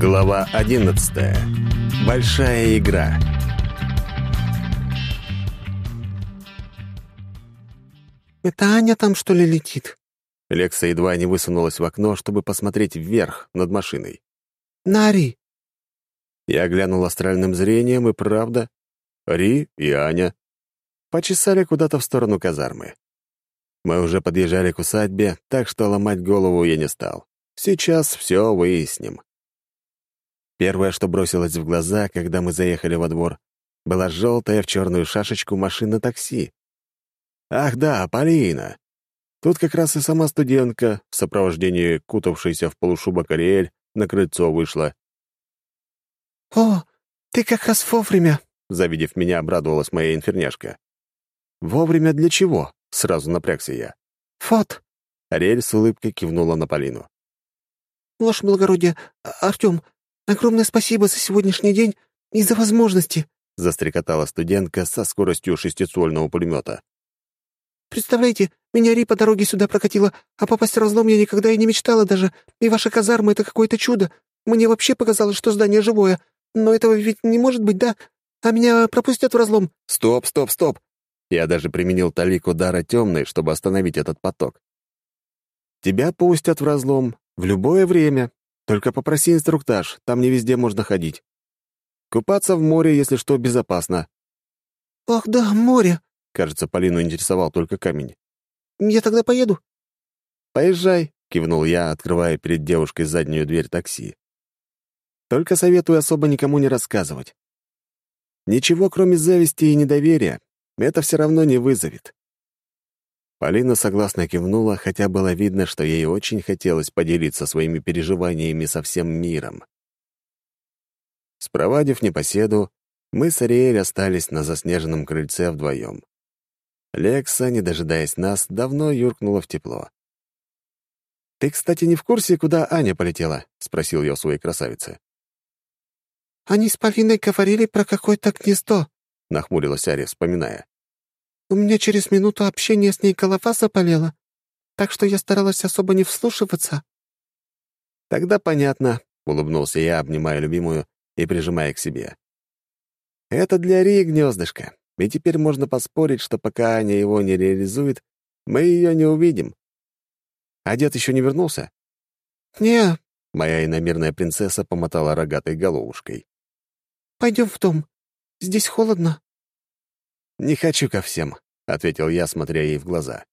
Глава 11. Большая игра. «Это Аня там, что ли, летит?» Лекса едва не высунулась в окно, чтобы посмотреть вверх над машиной. «Нари!» Я глянул астральным зрением, и правда, Ри и Аня почесали куда-то в сторону казармы. Мы уже подъезжали к усадьбе, так что ломать голову я не стал. Сейчас все выясним. Первое, что бросилось в глаза, когда мы заехали во двор, была желтая в черную шашечку машина такси. Ах да, Полина. Тут как раз и сама студентка, в сопровождении кутавшейся в полушубок Ариэль, на крыльцо вышла. «О, ты как раз вовремя!» Завидев меня, обрадовалась моя инферняшка. «Вовремя для чего?» — сразу напрягся я. «Фот!» — Ариэль с улыбкой кивнула на Полину. «Ваше благородие, Артем, огромное спасибо за сегодняшний день и за возможности!» — застрекотала студентка со скоростью шестицольного пулемета. «Представляете, меня Ри по дороге сюда прокатила, а попасть в разлом я никогда и не мечтала даже, и ваша казарма — это какое-то чудо. Мне вообще показалось, что здание живое, но этого ведь не может быть, да? А меня пропустят в разлом». «Стоп, стоп, стоп!» Я даже применил талику дара темной, чтобы остановить этот поток. «Тебя пустят в разлом в любое время. Только попроси инструктаж, там не везде можно ходить. Купаться в море, если что, безопасно». «Ах да, море!» Кажется, Полину интересовал только камень. «Я тогда поеду?» «Поезжай», — кивнул я, открывая перед девушкой заднюю дверь такси. «Только советую особо никому не рассказывать. Ничего, кроме зависти и недоверия, это все равно не вызовет». Полина согласно кивнула, хотя было видно, что ей очень хотелось поделиться своими переживаниями со всем миром. Спровадив непоседу, мы с Ариэль остались на заснеженном крыльце вдвоем. Лекса, не дожидаясь нас, давно юркнула в тепло. «Ты, кстати, не в курсе, куда Аня полетела?» — спросил я у своей красавицы. «Они с Полиной говорили про какое-то гнездо», — нахмурилась Ария, вспоминая. «У меня через минуту общения с ней голова заболела, так что я старалась особо не вслушиваться». «Тогда понятно», — улыбнулся я, обнимая любимую и прижимая к себе. «Это для Рии гнездышко, и теперь можно поспорить, что пока Аня его не реализует, мы ее не увидим. А дед еще не вернулся? «Не», — моя иномерная принцесса помотала рогатой головушкой. «Пойдем в дом. Здесь холодно». «Не хочу ко всем», — ответил я, смотря ей в глаза.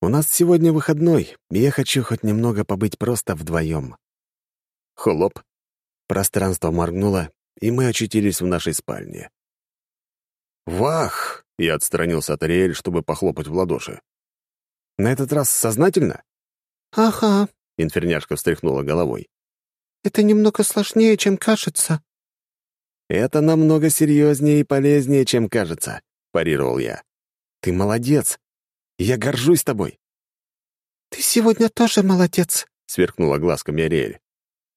«У нас сегодня выходной, и я хочу хоть немного побыть просто вдвоем». Хлоп. Пространство моргнуло, и мы очутились в нашей спальне. «Вах!» — я отстранился от Ариэль, чтобы похлопать в ладоши. «На этот раз сознательно?» «Ага», — инферняшка встряхнула головой. «Это немного сложнее, чем кажется». «Это намного серьезнее и полезнее, чем кажется», — парировал я. «Ты молодец. Я горжусь тобой». «Ты сегодня тоже молодец», — сверкнула глазками Ариэль.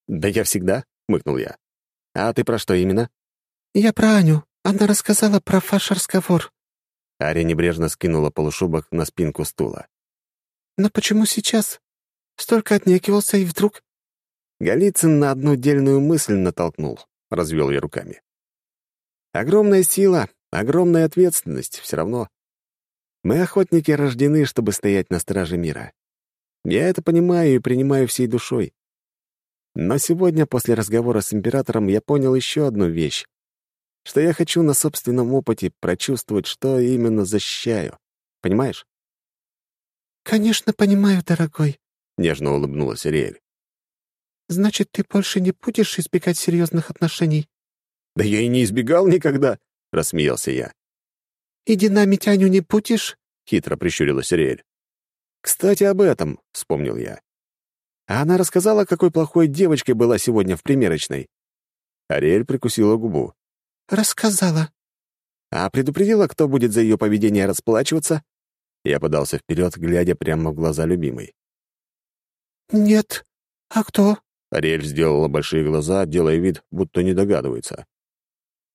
«Да я всегда», — мыкнул я. «А ты про что именно?» «Я про Аню. Она рассказала про ваш разговор». Ария небрежно скинула полушубок на спинку стула. «Но почему сейчас? Столько отнекивался, и вдруг...» Голицын на одну дельную мысль натолкнул, — развел я руками. «Огромная сила, огромная ответственность, все равно. Мы, охотники, рождены, чтобы стоять на страже мира. Я это понимаю и принимаю всей душой. Но сегодня, после разговора с императором, я понял еще одну вещь, что я хочу на собственном опыте прочувствовать, что именно защищаю. Понимаешь? «Конечно, понимаю, дорогой», — нежно улыбнулась Ариэль. «Значит, ты больше не будешь избегать серьезных отношений?» «Да я и не избегал никогда», — рассмеялся я. «И динамить Аню не будешь?» — хитро прищурилась Ариэль. «Кстати, об этом», — вспомнил я. «А она рассказала, какой плохой девочкой была сегодня в примерочной». Ариэль прикусила губу. «Рассказала». «А предупредила, кто будет за ее поведение расплачиваться?» Я подался вперед, глядя прямо в глаза любимой. «Нет. А кто?» Ариэль сделала большие глаза, делая вид, будто не догадывается.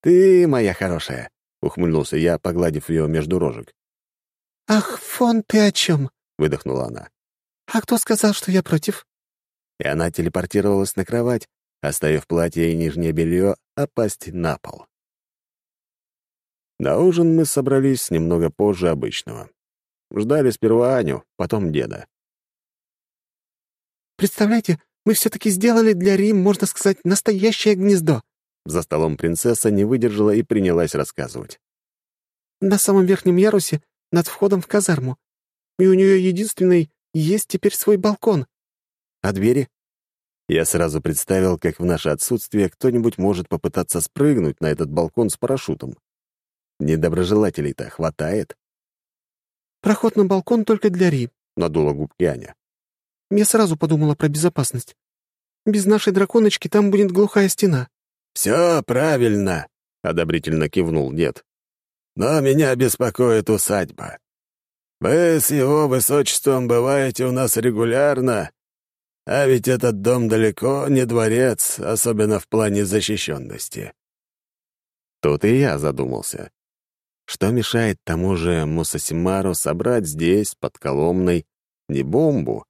«Ты моя хорошая», — ухмыльнулся я, погладив ее между рожек. «Ах, фон, ты о чем?» — выдохнула она. «А кто сказал, что я против?» И она телепортировалась на кровать, оставив платье и нижнее белье опасть на пол. На ужин мы собрались немного позже обычного. Ждали сперва Аню, потом деда. «Представляете, мы все-таки сделали для Рим, можно сказать, настоящее гнездо». За столом принцесса не выдержала и принялась рассказывать. «На самом верхнем ярусе, над входом в казарму. И у нее единственный есть теперь свой балкон. А двери? Я сразу представил, как в наше отсутствие кто-нибудь может попытаться спрыгнуть на этот балкон с парашютом. Недоброжелателей-то хватает. «Проход на балкон только для Ри», — надула губки Аня. Я сразу подумала про безопасность. Без нашей драконочки там будет глухая стена». «Все правильно», — одобрительно кивнул дед. «Но меня беспокоит усадьба. Вы с его высочеством бываете у нас регулярно, а ведь этот дом далеко не дворец, особенно в плане защищенности». Тут и я задумался. Что мешает тому же Мусасимару собрать здесь, под Коломной, не бомбу,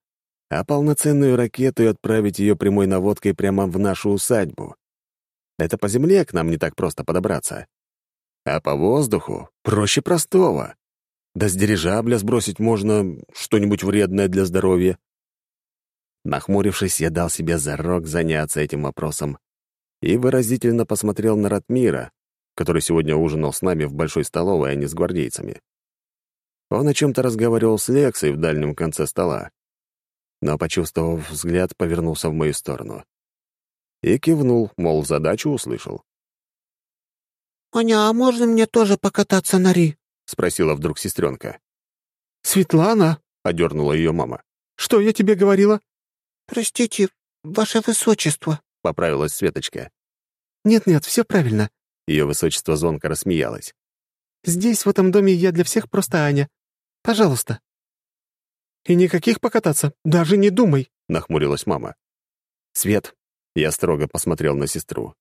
а полноценную ракету и отправить ее прямой наводкой прямо в нашу усадьбу. Это по земле к нам не так просто подобраться. А по воздуху проще простого. Да с дирижабля сбросить можно что-нибудь вредное для здоровья. Нахмурившись, я дал себе зарок заняться этим вопросом и выразительно посмотрел на Ратмира, который сегодня ужинал с нами в большой столовой, а не с гвардейцами. Он о чем-то разговаривал с Лексой в дальнем конце стола но, почувствовав взгляд, повернулся в мою сторону. И кивнул, мол, задачу услышал. «Аня, а можно мне тоже покататься на Ри?» — спросила вдруг сестренка. «Светлана!» — одернула ее мама. «Что я тебе говорила?» «Простите, ваше высочество», — поправилась Светочка. «Нет-нет, все правильно». Ее высочество звонко рассмеялась. «Здесь, в этом доме, я для всех просто Аня. Пожалуйста». «И никаких покататься, даже не думай», — нахмурилась мама. «Свет», — я строго посмотрел на сестру.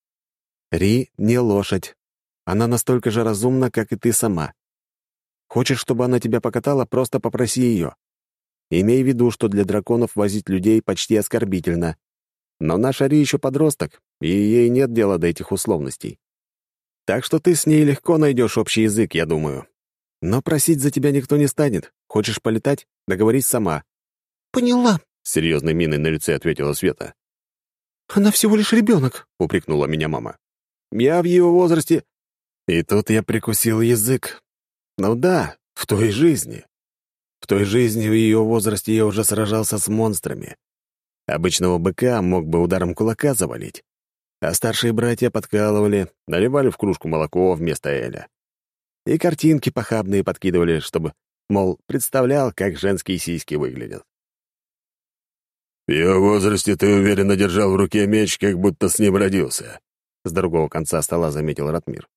«Ри не лошадь. Она настолько же разумна, как и ты сама. Хочешь, чтобы она тебя покатала, просто попроси ее. Имей в виду, что для драконов возить людей почти оскорбительно. Но наша Ри еще подросток, и ей нет дела до этих условностей. Так что ты с ней легко найдешь общий язык, я думаю. Но просить за тебя никто не станет. Хочешь полетать? Договорись сама». «Поняла», — серьезной миной на лице ответила Света. «Она всего лишь ребенок», — упрекнула меня мама. «Я в его возрасте...» И тут я прикусил язык. Ну да, в той жизни. В той жизни в ее возрасте я уже сражался с монстрами. Обычного быка мог бы ударом кулака завалить. А старшие братья подкалывали, наливали в кружку молоко вместо эля и картинки похабные подкидывали, чтобы, мол, представлял, как женские сиськи выглядят. «В ее возрасте ты уверенно держал в руке меч, как будто с ним родился», — с другого конца стола заметил Ратмир.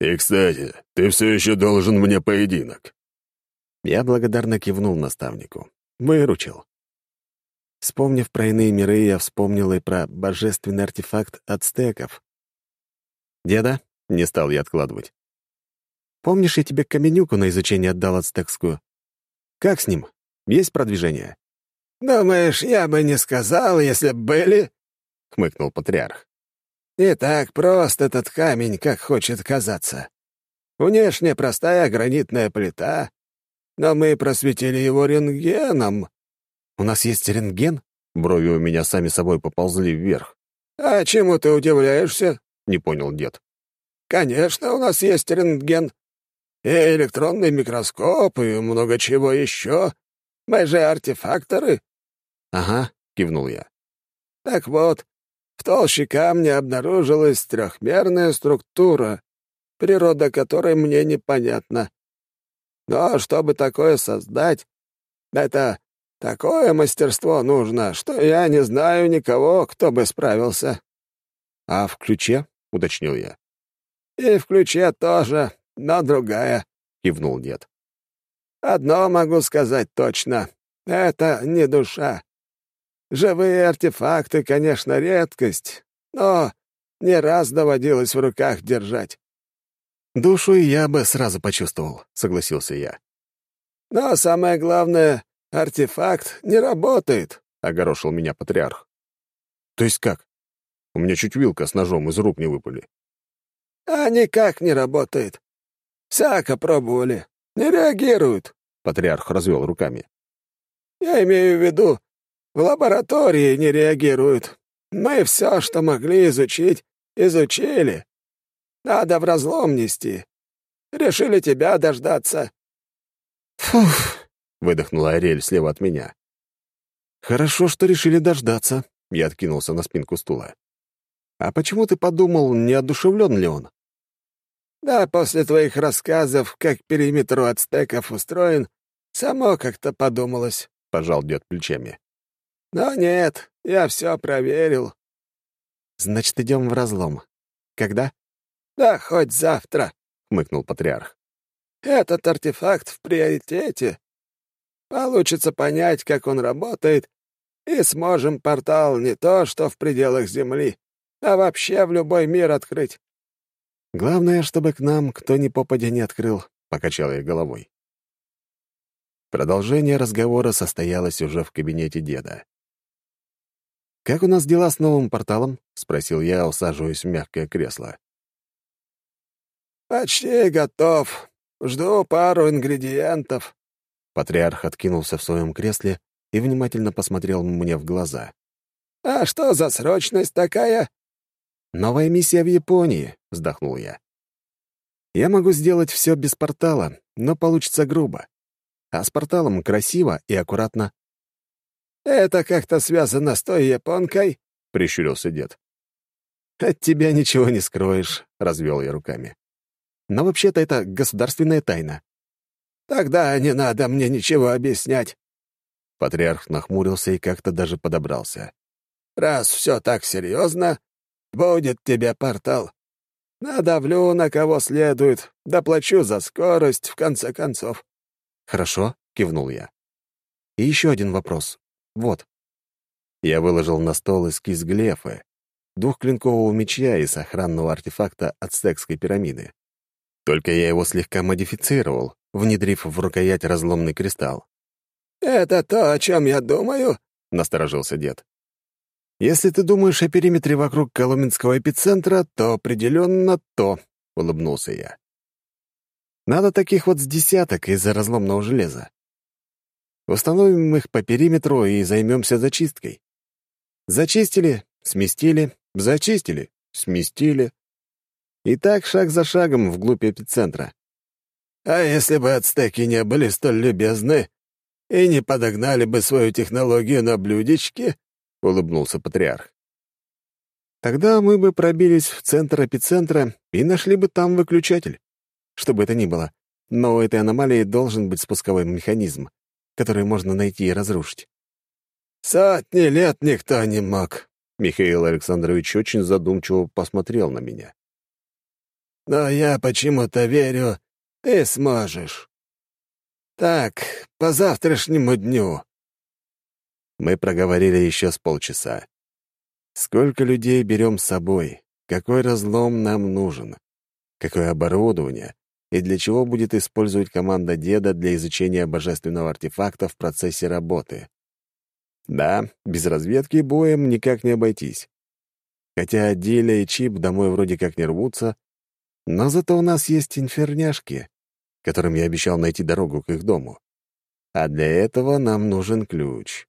«И, кстати, ты все еще должен мне поединок». Я благодарно кивнул наставнику. Выручил. Вспомнив про иные миры, я вспомнил и про божественный артефакт ацтеков. «Деда?» — не стал я откладывать. Помнишь, я тебе каменюку на изучение отдал ацтекскую? Как с ним? Есть продвижение?» «Думаешь, я бы не сказал, если б были?» — хмыкнул патриарх. «Не так прост этот камень, как хочет казаться. Внешне простая гранитная плита, но мы просветили его рентгеном». «У нас есть рентген?» Брови у меня сами собой поползли вверх. «А чему ты удивляешься?» — не понял дед. «Конечно, у нас есть рентген и электронный микроскоп, и много чего еще. Мы же артефакторы». «Ага», — кивнул я. «Так вот, в толще камня обнаружилась трехмерная структура, природа которой мне непонятна. Но чтобы такое создать, это такое мастерство нужно, что я не знаю никого, кто бы справился». «А в ключе?» — уточнил я. «И в ключе тоже но другая», — кивнул дед. «Одно могу сказать точно. Это не душа. Живые артефакты, конечно, редкость, но не раз доводилось в руках держать». «Душу я бы сразу почувствовал», — согласился я. «Но самое главное, артефакт не работает», — огорошил меня патриарх. «То есть как?» У меня чуть вилка с ножом из рук не выпали. «А никак не работает. Всяко пробовали. Не реагируют», — патриарх развел руками. «Я имею в виду, в лаборатории не реагируют. Мы все, что могли изучить, изучили. Надо в разлом нести. Решили тебя дождаться». «Фух!» — выдохнула Ариэль слева от меня. «Хорошо, что решили дождаться», — я откинулся на спинку стула. «А почему ты подумал, не одушевлен ли он?» «Да, после твоих рассказов, как периметр у ацтеков устроен, само как-то подумалось», — пожал дед плечами. «Но нет, я все проверил». «Значит, идем в разлом. Когда?» «Да хоть завтра», — хмыкнул патриарх. «Этот артефакт в приоритете. Получится понять, как он работает, и сможем портал не то, что в пределах Земли, а вообще в любой мир открыть». «Главное, чтобы к нам кто ни попадя не открыл», — покачал я головой. Продолжение разговора состоялось уже в кабинете деда. «Как у нас дела с новым порталом?» — спросил я, усаживаясь в мягкое кресло. «Почти готов. Жду пару ингредиентов». Патриарх откинулся в своем кресле и внимательно посмотрел мне в глаза. «А что за срочность такая?» «Новая миссия в Японии», — вздохнул я. «Я могу сделать все без портала, но получится грубо. А с порталом красиво и аккуратно». «Это как-то связано с той японкой?» — прищурился дед. «От тебя ничего не скроешь», — развел я руками. «Но вообще-то это государственная тайна». «Тогда не надо мне ничего объяснять». Патриарх нахмурился и как-то даже подобрался. «Раз все так серьезно, будет тебе портал. Надавлю на кого следует, доплачу за скорость, в конце концов». «Хорошо», — кивнул я. «И еще один вопрос. Вот. Я выложил на стол эскиз глефы, двухклинкового меча из охранного артефакта ацтекской пирамиды. Только я его слегка модифицировал, внедрив в рукоять разломный кристалл. «Это то, о чем я думаю?» — насторожился дед. «Если ты думаешь о периметре вокруг Коломенского эпицентра, то определенно то», — улыбнулся я. «Надо таких вот с десяток из-за разломного железа. Установим их по периметру и займемся зачисткой. Зачистили, сместили, зачистили, сместили. И так шаг за шагом вглубь эпицентра. А если бы ацтеки не были столь любезны и не подогнали бы свою технологию на блюдечке, — улыбнулся патриарх. Тогда мы бы пробились в центр эпицентра и нашли бы там выключатель. Что бы это ни было, но у этой аномалии должен быть спусковой механизм, которые можно найти и разрушить. «Сотни лет никто не мог», — Михаил Александрович очень задумчиво посмотрел на меня. «Но я почему-то верю, ты сможешь. Так, по завтрашнему дню». Мы проговорили еще с полчаса. Сколько людей берем с собой? Какой разлом нам нужен? Какое оборудование? И для чего будет использовать команда деда для изучения божественного артефакта в процессе работы. Да, без разведки боем никак не обойтись. Хотя Диля и Чип домой вроде как не рвутся, но зато у нас есть инферняшки, которым я обещал найти дорогу к их дому. А для этого нам нужен ключ.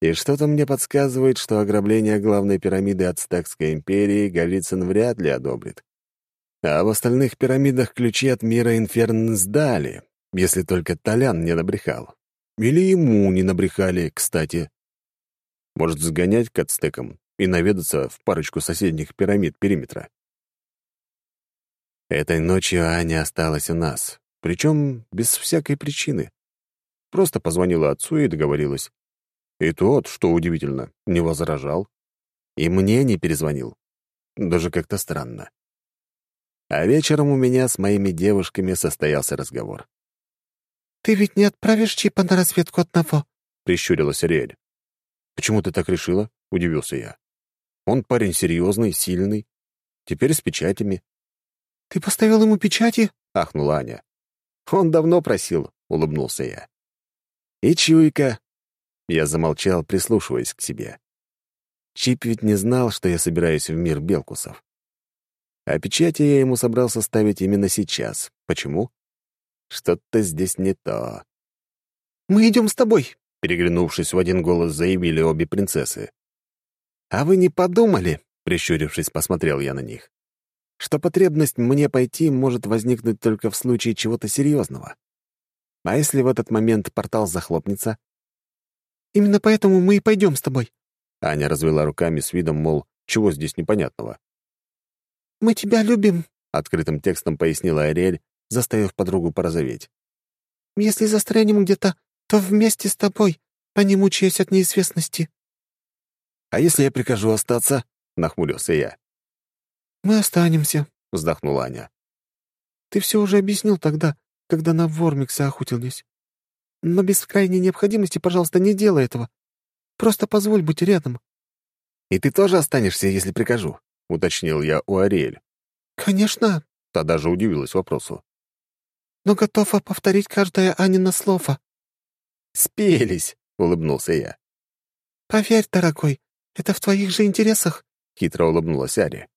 И что-то мне подсказывает, что ограбление главной пирамиды Ацтекской империи Голицын вряд ли одобрит. А в остальных пирамидах ключи от мира Инферн сдали, если только Толян не набрехал. Или ему не набрехали, кстати. Может, сгонять к ацтекам и наведаться в парочку соседних пирамид периметра. Этой ночью Аня осталась у нас, причем без всякой причины. Просто позвонила отцу и договорилась. И тот, что удивительно, не возражал. И мне не перезвонил. Даже как-то странно. А вечером у меня с моими девушками состоялся разговор. «Ты ведь не отправишь Чипа на разведку одного?» — прищурилась Ариэль. «Почему ты так решила?» — удивился я. «Он парень серьезный, сильный. Теперь с печатями». «Ты поставил ему печати?» — ахнула Аня. «Он давно просил», — улыбнулся я. «И чуйка». Я замолчал, прислушиваясь к себе. Чип ведь не знал, что я собираюсь в мир Белкусов. А печати я ему собрался ставить именно сейчас. Почему? Что-то здесь не то. «Мы идем с тобой», — переглянувшись в один голос, заявили обе принцессы. «А вы не подумали?» — прищурившись, посмотрел я на них. «Что потребность мне пойти может возникнуть только в случае чего-то серьезного. А если в этот момент портал захлопнется?» «Именно поэтому мы и пойдем с тобой». Аня развела руками с видом, мол, чего здесь непонятного. «Мы тебя любим», — открытым текстом пояснила Ариэль, заставив подругу порозоветь. «Если застрянем где-то, то вместе с тобой, а не мучаясь от неизвестности». «А если я прикажу остаться?» — нахмурился я. «Мы останемся», — вздохнула Аня. «Ты все уже объяснил тогда, когда на Вормикса охотились. Но без крайней необходимости, пожалуйста, не делай этого. Просто позволь быть рядом». «И ты тоже останешься, если прикажу?» — уточнил я у Ариэль. «Конечно». Та даже удивилась вопросу. «Но готова повторить каждое Анина слово». «Спелись», — улыбнулся я. «Поверь, дорогой, это в твоих же интересах», — хитро улыбнулась Ари.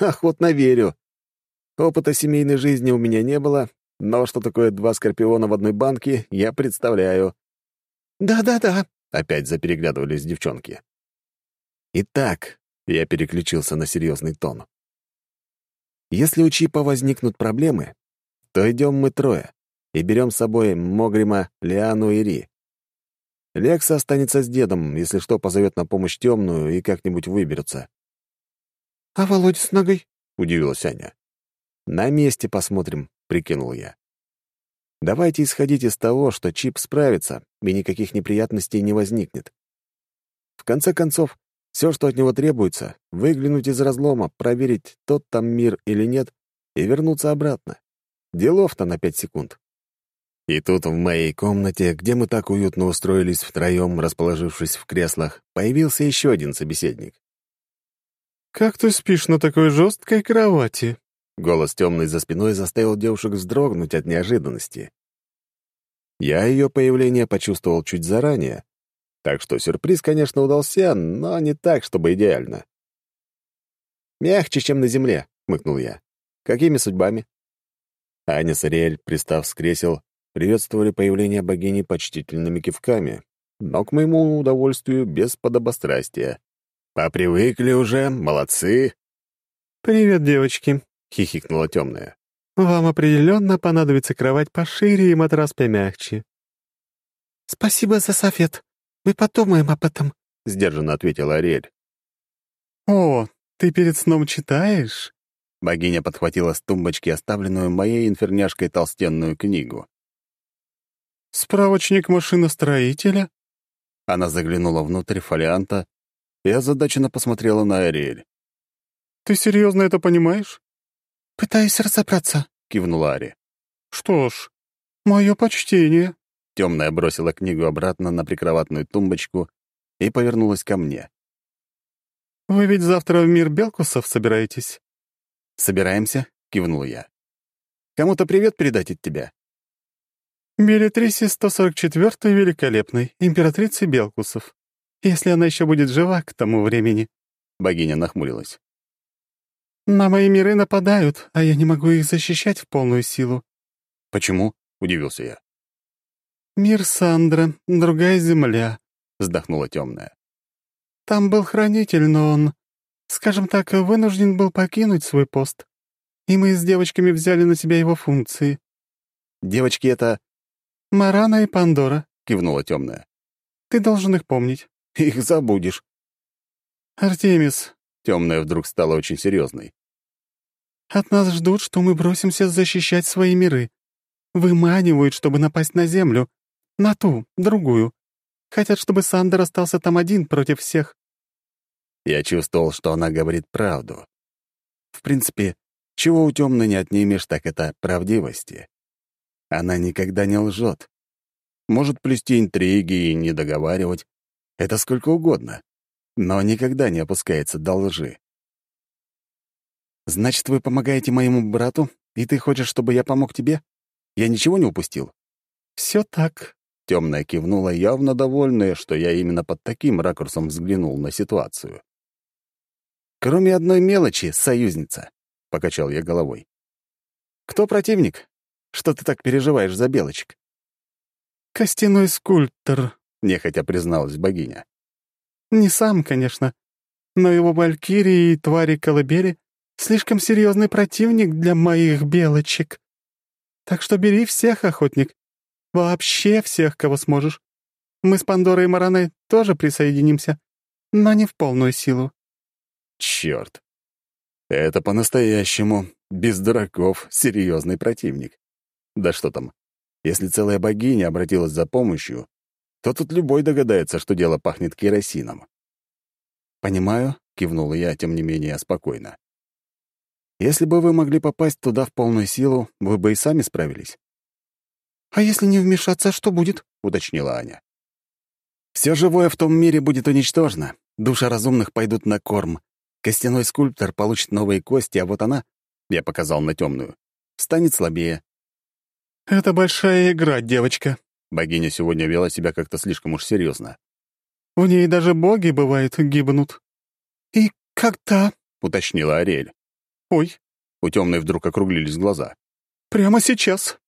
«Охотно верю. Опыта семейной жизни у меня не было, но что такое два скорпиона в одной банке, я представляю». «Да-да-да», — опять запереглядывались девчонки. «Итак», — я переключился на серьезный тон. «Если у Чипа возникнут проблемы, то идем мы трое и берем с собой Могрима, Лиану и Ри. Лекса останется с дедом, если что, позовет на помощь темную и как-нибудь выберется. «А Володя с ногой?» — удивилась Аня. «На месте посмотрим», — прикинул я. «Давайте исходить из того, что Чип справится, и никаких неприятностей не возникнет. В конце концов, все, что от него требуется, выглянуть из разлома, проверить, тот там мир или нет, и вернуться обратно. Делов-то на пять секунд. И тут в моей комнате, где мы так уютно устроились втроем, расположившись в креслах, появился еще один собеседник. «Как ты спишь на такой жесткой кровати?» Голос темный за спиной заставил девушек вздрогнуть от неожиданности. Я ее появление почувствовал чуть заранее, так что сюрприз, конечно, удался, но не так, чтобы идеально. «Мягче, чем на земле», — хмыкнул я. «Какими судьбами?» Аня с Ариэль, пристав с кресел, приветствовали появление богини почтительными кивками, но, к моему удовольствию, без подобострастия. «Попривыкли уже, молодцы!» «Привет, девочки!» — хихикнула темная. «Вам определенно понадобится кровать пошире и матрас помягче». «Спасибо за совет. Мы подумаем об этом», — сдержанно ответила Ариэль. «О, ты перед сном читаешь?» Богиня подхватила с тумбочки оставленную моей инферняшкой толстенную книгу. «Справочник машиностроителя?» Она заглянула внутрь фолианта и озадаченно посмотрела на Ариэль. «Ты серьезно это понимаешь?» «Пытаюсь разобраться», — кивнула Ари. «Что ж, мое почтение». Темная бросила книгу обратно на прикроватную тумбочку и повернулась ко мне. «Вы ведь завтра в мир Белкусов собираетесь?» «Собираемся?» — кивнул я. «Кому-то привет передать от тебя?» Белитрисе 144-й великолепной, императрице Белкусов. Если она еще будет жива к тому времени. Богиня нахмурилась. На мои миры нападают, а я не могу их защищать в полную силу. Почему? Удивился я. Мир Сандра, другая земля, вздохнула темная. Там был хранитель, но он, скажем так, вынужден был покинуть свой пост. И мы с девочками взяли на себя его функции. Девочки — это «Марана и Пандора», — кивнула темная. «Ты должен их помнить». «Их забудешь». «Артемис», — темная вдруг стала очень серьезной. «От нас ждут, что мы бросимся защищать свои миры. Выманивают, чтобы напасть на Землю. На ту, другую. Хотят, чтобы Сандер остался там один против всех». Я чувствовал, что она говорит правду. В принципе, чего у темной не отнимешь, так это правдивости. Она никогда не лжет. Может плести интриги и не договаривать. Это сколько угодно. Но никогда не опускается до лжи. «Значит, вы помогаете моему брату, и ты хочешь, чтобы я помог тебе? Я ничего не упустил?» «Все так», — темная кивнула, явно довольная, что я именно под таким ракурсом взглянул на ситуацию. Кроме одной мелочи, союзница», — покачал я головой. «Кто противник? Что ты так переживаешь за белочек?» «Костяной скульптор», — нехотя призналась богиня. «Не сам, конечно, но его валькирии и твари колыбели слишком серьезный противник для моих белочек. Так что бери всех, охотник. Вообще всех, кого сможешь. Мы с Пандорой и Мараной тоже присоединимся, но не в полную силу. Черт. Это по-настоящему, без дураков, серьезный противник. Да что там, если целая богиня обратилась за помощью, то тут любой догадается, что дело пахнет керосином. «Понимаю», — кивнула я, тем не менее, спокойно. «Если бы вы могли попасть туда в полную силу, вы бы и сами справились». «А если не вмешаться, что будет?» — уточнила Аня. Все живое в том мире будет уничтожено. Души разумных пойдут на корм. Костяной скульптор получит новые кости, а вот она, я показал на темную, станет слабее. «Это большая игра, девочка». Богиня сегодня вела себя как-то слишком уж серьезно. «В ней даже боги, бывает, гибнут». «И когда?» — уточнила Ариэль. «Ой». У темной вдруг округлились глаза. «Прямо сейчас».